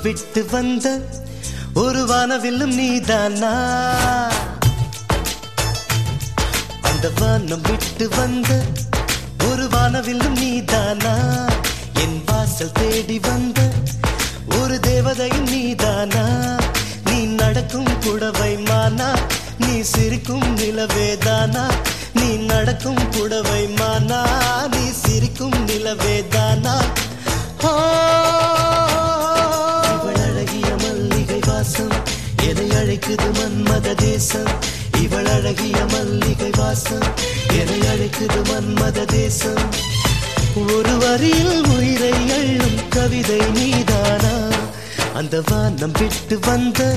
விட்டு வந்த ஒரு வானவில்லும் நீதானா? அந்த வானம் விட்டு வந்த ஒரு வானவில்லும் நீதானா? என் வாசல் தேடி வந்த ஒரு தேவதையும் நீதானா? நீ நடக்கும் புடவை மானா? நீ சிரிக்கும் நிலவேதானா நீ நடக்கும் புடவை மானா? நீ சிரிக்கும் நிலவேதானா அழைக்குது மன்மத தேசம். இவள் அழகிய மல்லிகை வாசம். என்னை அழைக்குது மன்மத தேசம். ஒரு வரியில் உயிரை அள்ளும் கவிதை நீதானா? அந்த வானம் விட்டு வந்த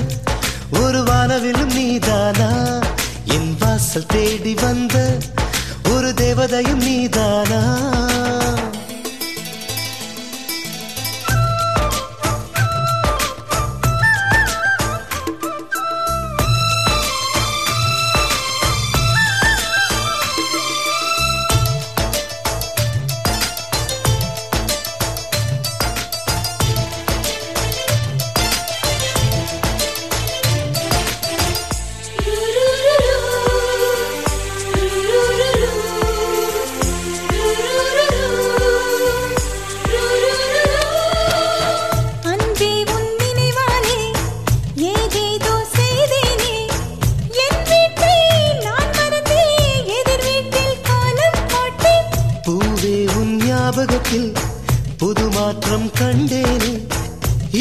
ஒரு வானவிலும் நீதானா? என் வாசல் தேடி வந்த ஒரு தேவதையும் நீதானா? ஞாபகத்தில் புது மாற்றம் கண்டேனே.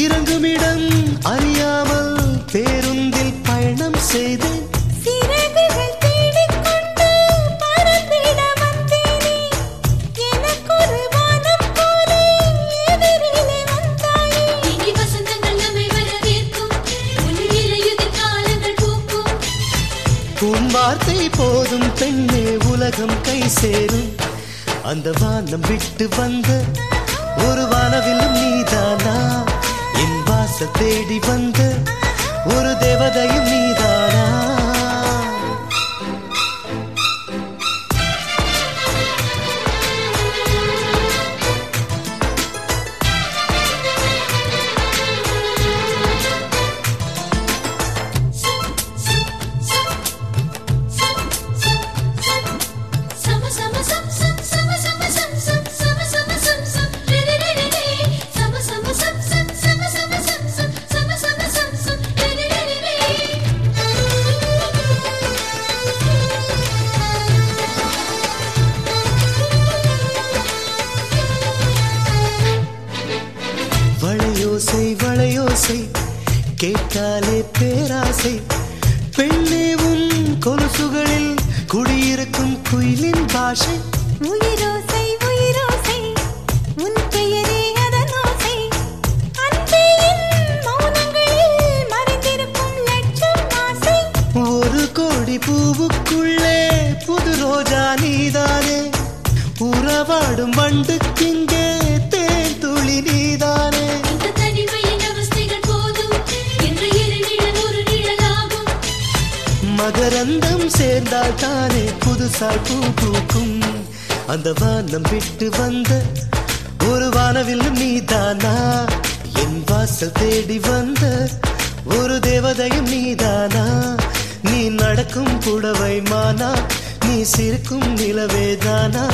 இறங்குமிடம் அறியாமல் பேருந்தில் பயணம் செய்தேன். உன் வார்த்தை போதும் பெண்ணே உலகம் கை சேரும். அந்த வானம் விட்டு வந்த ஒரு வானவிலும் நீதானா? என் வாச தேடி வந்த ஒரு தேவதையும் நீதானா? பேராசை. பெண்ணே உன் கொலுசுகளில் குடியிருக்கும் குயிலின் பாஷை. உயிரோசை உயிரோசை உன் பெயரே ஒரு கோடி பூவுக்குள்ளே புது ரோஜா நீதானே. உறவாடும் வண்டுக்கிங்கே தேன் துளி நீதானே. சேர்ந்தால் தானே புதுசாய் பூ பூக்கும். அந்த வானம் விட்டு வந்த ஒரு வானவில் நீதானா? என் வாசல் தேடி வந்த ஒரு தேவதையும் நீதானா? நீ நடக்கும் புடவை மானா? நீ சிரிக்கும் நிலவேதானா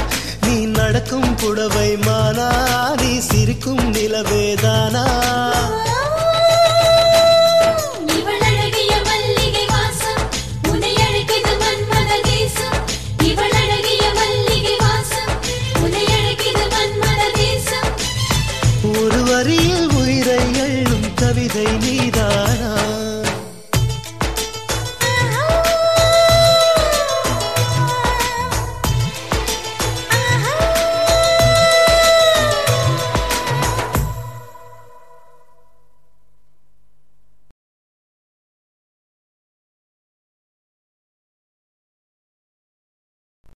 நீ நடக்கும் புடவை மானா? நீ சிரிக்கும் நிலவேதானா